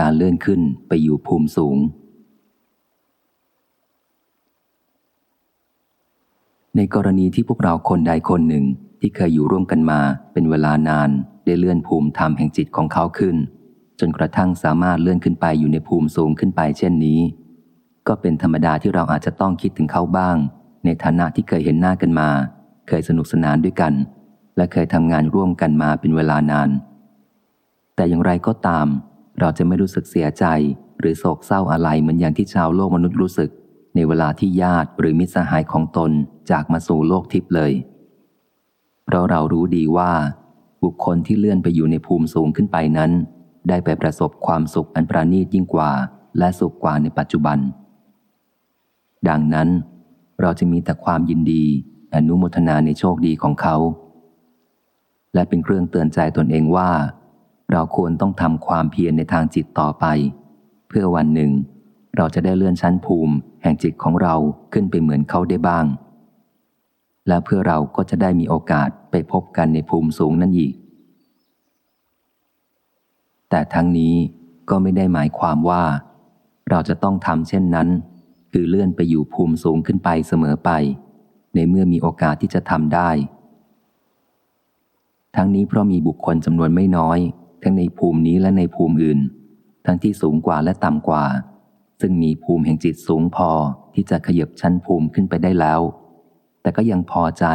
การเลื่อนขึ้นไปอยู่ภูมิสูง ในกรณีที่พวกเราคนใดคนหนึ่งที่เคยอยู่ร่วมกันมาเป็นเวลานานได้เลื่อนภูมิธรรมแห่งจิตของเขาขึ้น จนกระทั่งสามารถเลื่อนขึ้นไปอยู่ในภูมิสูงขึ้นไปเช่นนี้ ก็เป็นธรรมดาที่เราอาจจะต้องคิดถึงเขาบ้าง ในฐานะที่เคยเห็นหน้ากันมา เคยสนุกสนานด้วยกัน และเคยทำงานร่วมกันมาเป็นเวลานาน แต่อย่างไรก็ตาม เราจะไม่รู้สึกเสียใจ หรือโศกเศร้าอะไรเหมือนอย่างที่ชาวโลกมนุษย์รู้สึก ในเวลาที่ญาติหรือมิตรสหายของตนจากมาสู่โลกทิพย์เลย เพราะเรารู้ดีว่า บุคคลที่เลื่อนไปอยู่ในภูมิสูงขึ้นไปนั้น ได้ไปประสบความสุขอันประณีตยิ่งกว่า และสุขกว่าในปัจจุบัน ดังนั้น เราจะมีแต่ความยินดี อนุโมทนาในโชคดีของเขา และเป็นเครื่องเตือนใจตนเองว่า เราควรต้องทำความเพียรในทางจิตต่อไป เพื่อวันหนึ่ง เราจะได้เลื่อนชั้นภูมิ แห่งจิตของเราขึ้นไปเหมือนเขาได้บ้าง และเพื่อเราก็จะได้มีโอกาสไปพบกันในภูมิสูงนั่นอีก แต่ทั้งนี้ก็ไม่ได้หมายความว่า เราจะต้องทำเช่นนั้น คือเลื่อนไปอยู่ภูมิสูงขึ้นไปเสมอไป ในเมื่อมีโอกาสที่จะทำได้ ทั้งนี้เพราะมีบุคคลจำนวนไม่น้อย ทั้งในภูมินี้และในภูมิอื่น ทั้งที่สูงกว่าและต่ำกว่า ซึ่งมีภูมิแห่งจิตสูงพอที่จะขยับชั้นภูมิขึ้นไปได้แล้ว แต่ก็ยังพอใจ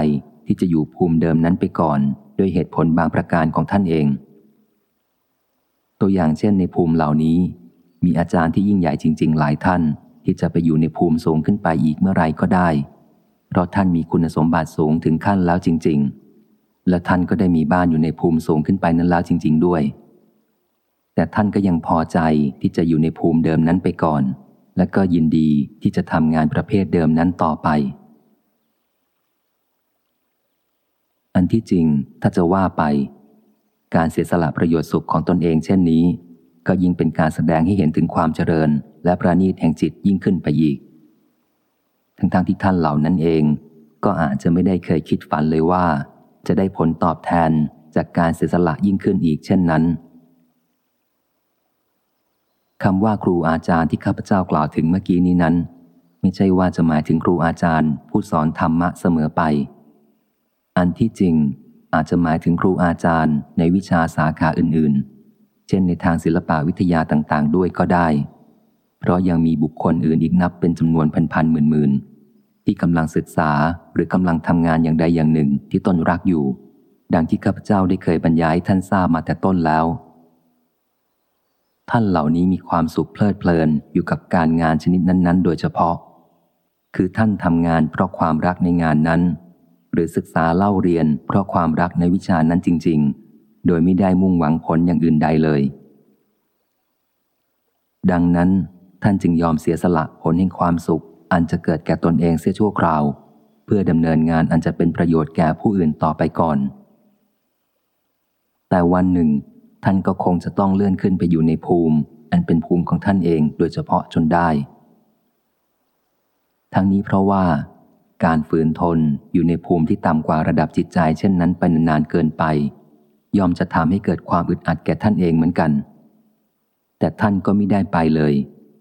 ที่จะอยู่ภูมิเดิมนั้นไปก่อน ด้วยเหตุผลบางประการของท่านเอง ตัวอย่างเช่นในภูมิเหล่านี้ มีอาจารย์ที่ยิ่งใหญ่จริง ๆ หลายท่าน ที่จะไปอยู่ในภูมิสูงขึ้นไปอีกเมื่อไรก็ได้ เพราะท่านมีคุณสมบัติสูงถึงขั้นแล้วจริง ๆ และท่านก็ได้มีบ้านอยู่ในภูมิสูงขึ้นไปนั้นแล้วจริง ๆด้วย แต่ท่านก็ยังพอใจที่จะอยู่ในภูมิเดิมนั้นไปก่อน และก็ยินดีที่จะทำงานประเภทเดิมนั้นต่อไป อันที่จริงถ้าจะว่าไป การเสียสละประโยชน์สุขของตนเองเช่นนี้ ก็ยิ่งเป็นการแสดงให้เห็นถึงความเจริญ และประณีตแห่งจิตยิ่งขึ้นไปอีก ทั้งๆทที่ท่านเหล่านั้นเอง ก็อาจจะไม่ได้เคยคิดฝันเลยว่า จะได้ผลตอบแทนจากการเสียสละยิ่งขึ้นอีกเช่นนั้นคำว่าครูอาจารย์ที่ข้าพเจ้ากล่าวถึงเมื่อกี้นี้นั้น ไม่ใช่ว่าจะหมายถึงครูอาจารย์ ผู้สอนธรรมะเสมอไป อันที่จริงอาจจะหมายถึงครูอาจารย์ในวิชาสาขาอื่นๆ เช่นในทางศิลปวิทยาต่างๆ ด้วยก็ได้ เพราะยังมีบุคคลอื่นอีกนับเป็นจำนวนพันๆหมื่นๆ ที่กำลังศึกษาหรือกำลังทำงานอย่างใดอย่างหนึ่งที่ตนรักอยู่ ดังที่ข้าพเจ้าได้เคยบรรยายท่านทราบมาแต่ต้นแล้ว ท่านเหล่านี้มีความสุขเพลิดเพลินอยู่กับการงานชนิดนั้น ๆ โดยเฉพาะ คือท่านทำงานเพราะความรักในงานนั้น หรือศึกษาเล่าเรียน เพราะความรักในวิชานั้นจริง ๆ โดยไม่ได้มุ่งหวังผลอย่างอื่นใดเลย ดังนั้นท่านจึงยอมเสียสละผลแห่งความสุข อันจะเกิดแก่ตนเองเสียชั่วคราว เพื่อดำเนินงานอันจะเป็นประโยชน์แก่ผู้อื่นต่อไปก่อน แต่วันหนึ่ง ท่านก็คงจะต้องเลื่อนขึ้นไปอยู่ในภูมิ อันเป็นภูมิของท่านเองโดยเฉพาะจนได้ ทั้งนี้เพราะว่า การฝืนทนอยู่ในภูมิที่ต่ำกว่าระดับจิตใจ เช่นนั้นไปนานๆเกินไป ยอมจะทำให้เกิดความอึดอัดแก่ท่านเองเหมือนกัน แต่ท่านก็ไม่ได้ไปเลย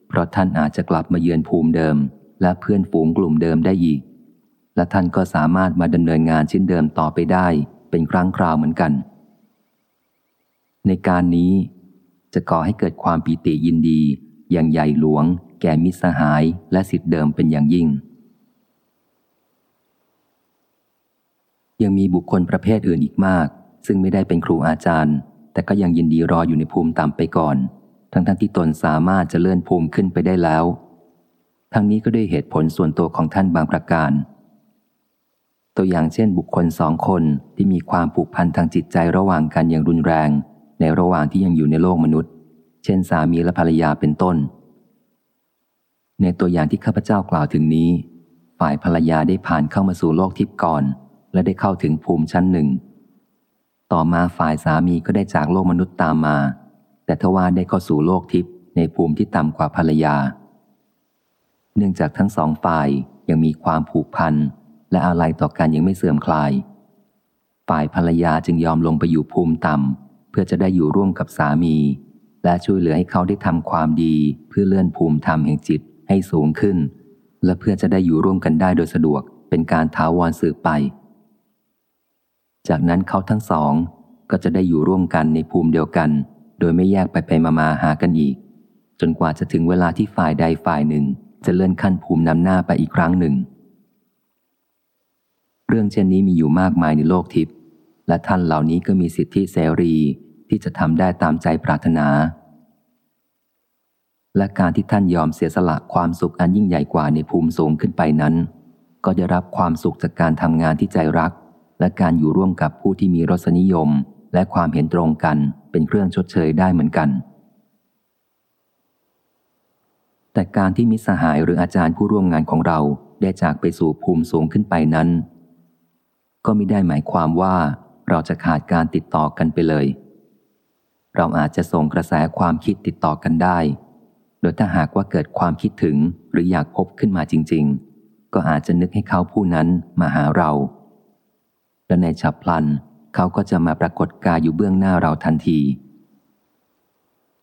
เพราะท่านอาจจะกลับมาเยือนภูมิเดิม และเพื่อนฝูงกลุ่มเดิมได้อีก และท่านก็สามารถมาดำเนินงานชิ้นเดิมต่อไปได้ เป็นครั้งคราวเหมือนกัน ในการนี้จะก่อให้เกิดความปีติยินดี อย่างใหญ่หลวง แก่มิสหายและสิทธิเดิมเป็นอย่างยิ่ง ยังมีบุคคลประเภทอื่นอีกมาก ซึ่งไม่ได้เป็นครูอาจารย์ แต่ก็ยังยินดีรออยู่ในภูมิต่ำไปก่อน ทั้งทั้งที่ตนสามารถจะเลื่อนภูมิขึ้นไปได้แล้ว ทั้งนี้ก็ด้วยเหตุผลส่วนตัวของท่านบางประการ ตัวอย่างเช่นบุคคลสองคนที่มีความผูกพันทางจิตใจระหว่างกันอย่างรุนแรง ในระหว่างที่ยังอยู่ในโลกมนุษย์ เช่นสามีและภรรยาเป็นต้น ในตัวอย่างที่ข้าพเจ้ากล่าวถึงนี้ ฝ่ายภรรยาได้ผ่านเข้ามาสู่โลกทิพย์ก่อน และได้เข้าถึงภูมิชั้นหนึ่ง ต่อมาฝ่ายสามีก็ได้จากโลกมนุษย์ตามมา แต่ทว่าได้เข้าสู่โลกทิพย์ในภูมิที่ต่ำกว่าภรรยา เนื่องจากทั้งสองฝ่ายยังมีความผูกพัน และอะไรต่อกันยังไม่เสื่อมคลาย ฝ่ายภรรยาจึงยอมลงไปอยู่ภูมิต่ำ เพื่อจะได้อยู่ร่วมกับสามี และช่วยเหลือให้เขาได้ทำความดีเพื่อเลื่อนภูมิธรรมแห่งจิตให้สูงขึ้น และเพื่อจะได้อยู่ร่วมกันได้โดยสะดวกเป็นการท้าวรสืบไป จากนั้นเขาทั้งสองก็จะได้อยู่ร่วมกันในภูมิเดียวกัน โดยไม่แยกไปไปมามาหากันอีก จนกว่าจะถึงเวลาที่ฝ่ายใดฝ่ายหนึ่ง จะเลื่อนขั้นภูมินำหน้าไปอีกครั้งหนึ่ง เรื่องเช่นนี้มีอยู่มากมายในโลกทิพย์และท่านเหล่านี้ก็มีสิทธิเสรีที่จะทำได้ตามใจปรารถนา และการที่ท่านยอมเสียสละความสุขอันยิ่งใหญ่กว่าในภูมิสูงขึ้นไปนั้น ก็จะรับความสุขจากการทำงานที่ใจรัก และการอยู่ร่วมกับผู้ที่มีรสนิยม และความเห็นตรงกันเป็นเครื่องชดเชยได้เหมือนกัน แต่การที่มิสหายหรืออาจารย์ผู้ร่วมงานของเราได้จากไปสู่ภูมิสูงขึ้นไปนั้น ก็ไม่ได้หมายความว่าเราจะขาดการติดต่อกันไปเลย เราอาจจะส่งกระแสความคิดติดต่อกันได้ โดยถ้าหากว่าเกิดความคิดถึงหรืออยากพบขึ้นมาจริง ๆ ก็อาจจะนึกให้เขาผู้นั้นมาหาเรา และในฉับพลันเขาก็จะมาปรากฏกายอยู่เบื้องหน้าเราทันที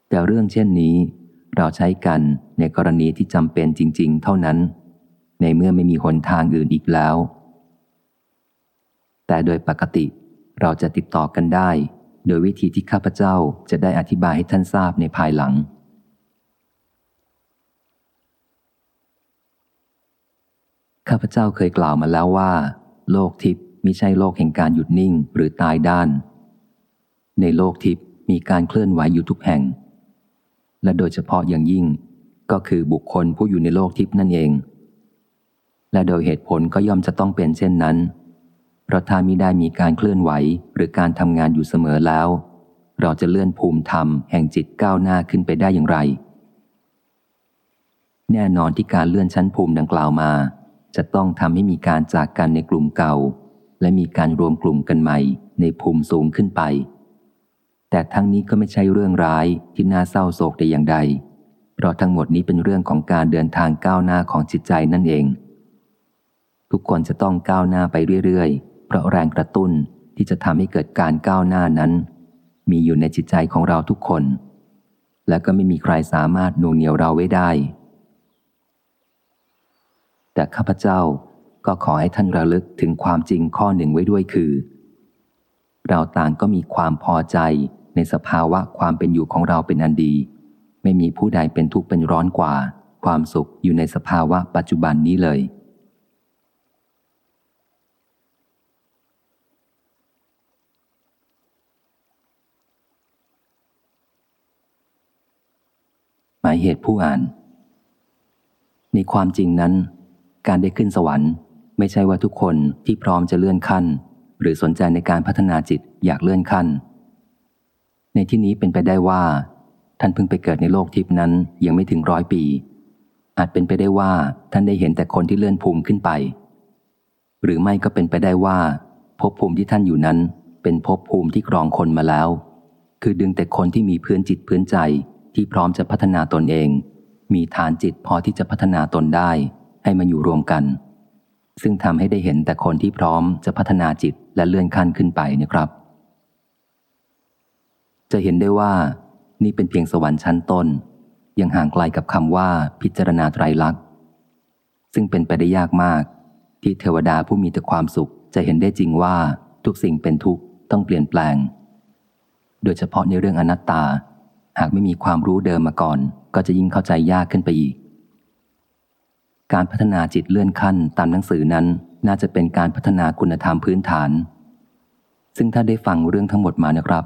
แต่เรื่องเช่นนี้ เราใช้กันในกรณีที่จำเป็นจริง ๆ เท่านั้น ในเมื่อไม่มีหนทางอื่นอีกแล้ว แต่โดยปกติเราจะติดต่อกันได้ โดยวิธีที่ข้าพเจ้าจะได้อธิบายให้ท่านทราบในภายหลัง ข้าพเจ้าเคยกล่าวมาแล้วว่า โลกทิพย์มิใช่โลกแห่งการหยุดนิ่งหรือตายด้าน ในโลกทิพย์มีการเคลื่อนไหวอยู่ทุกแห่ง และโดยเฉพาะอย่างยิ่ง ก็คือบุคคลผู้อยู่ในโลกทิพย์นั่นเอง และโดยเหตุผลก็ย่อมจะต้องเป็นเช่นนั้น เพราะถ้ามิได้มีการเคลื่อนไหวหรือการทำงานอยู่เสมอแล้ว เราจะเลื่อนภูมิธรรมแห่งจิตก้าวหน้าขึ้นไปได้อย่างไร แน่นอนที่การเลื่อนชั้นภูมิดังกล่าวมา จะต้องทำให้มีการจากกันในกลุ่มเก่า และมีการรวมกลุ่มกันใหม่ในภูมิสูงขึ้นไป แต่ทั้งนี้ก็ไม่ใช่เรื่องร้ายที่น่าเศร้าโศกแต่อย่างใด เพราะทั้งหมดนี้เป็นเรื่องของการเดินทางก้าวหน้าของจิตใจนั่นเอง ทุกคนจะต้องก้าวหน้าไปเรื่อยๆ เพราะแรงกระตุ้นที่จะทำให้เกิดการก้าวหน้านั้น มีอยู่ในจิตใจของเราทุกคน และก็ไม่มีใครสามารถนูเหนียวเราไว้ได้ แต่ข้าพเจ้าก็ขอให้ท่านระลึกถึงความจริงข้อหนึ่งไว้ด้วยคือ เราต่างก็มีความพอใจ ในสภาวะความเป็นอยู่ของเราเป็นอันดี ไม่มีผู้ใดเป็นทุกข์เป็นร้อนกว่า ความสุขอยู่ในสภาวะปัจจุบันนี้เลย หมายเหตุผู้อ่าน ในความจริงนั้น การได้ขึ้นสวรรค์ ไม่ใช่ว่าทุกคนที่พร้อมจะเลื่อนขั้น หรือสนใจในการพัฒนาจิตอยากเลื่อนขั้น ในที่นี้เป็นไปได้ว่า ท่านเพิ่งไปเกิดในโลกทิพนั้นยังไม่ถึงร้อยปี อาจเป็นไปได้ว่าท่านได้เห็นแต่คนที่เลื่อนภูมิขึ้นไป หรือไม่ก็เป็นไปได้ว่าภพภูมิที่ท่านอยู่นั้น เป็นภพภูมิที่กรองคนมาแล้ว คือดึงแต่คนที่มีพื้นจิตพื้นใจที่พร้อมจะพัฒนาตนเอง มีฐานจิตพอที่จะพัฒนาตนได้ ให้มาอยู่รวมกัน ซึ่งทำให้ได้เห็นแต่คนที่พร้อมจะพัฒนาจิตและเลื่อนขั้นขึ้นไปนะครับ จะเห็นได้ว่านี่เป็นเพียงสวรรค์ชั้นต้น ยังห่างไกลกับคำว่าพิจารณาไตรลักษณ์ซึ่งเป็นไปได้ยากมาก ที่เทวดาผู้มีแต่ความสุขจะเห็นได้จริงว่าทุกสิ่งเป็นทุกข์ต้องเปลี่ยนแปลง โดยเฉพาะในเรื่องอนัตตา หากไม่มีความรู้เดิมมาก่อน ก็จะยิ่งเข้าใจยากขึ้นไปอีก การพัฒนาจิตเลื่อนขั้นตามหนังสือนั้นน่าจะเป็นการพัฒนาคุณธรรมพื้นฐาน ซึ่งถ้าได้ฟังเรื่องทั้งหมดมานะครับ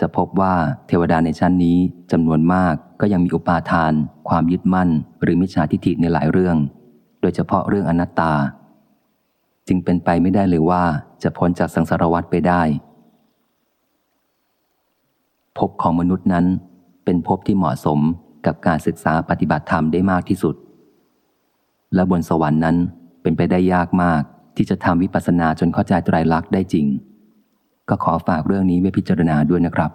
จะพบว่าเทวดาในชั้นนี้จำนวนมากก็ยังมีอุปาทาน ความยึดมั่น หรือมิจฉาทิฏฐิในหลายเรื่อง โดยเฉพาะเรื่องอนัตตา จึงเป็นไปไม่ได้เลยว่าจะพ้นจากสังสารวัฏไปได้ภพของมนุษย์นั้นเป็นภพที่เหมาะสมกับการศึกษาปฏิบัติธรรมได้มากที่สุด และบนสวรรค์นั้นเป็นไปได้ยากมากที่จะทำวิปัสสนาจนเข้าใจไตรลักษณ์ได้จริง ก็ขอฝากเรื่องนี้ไว้พิจารณาด้วยนะครับ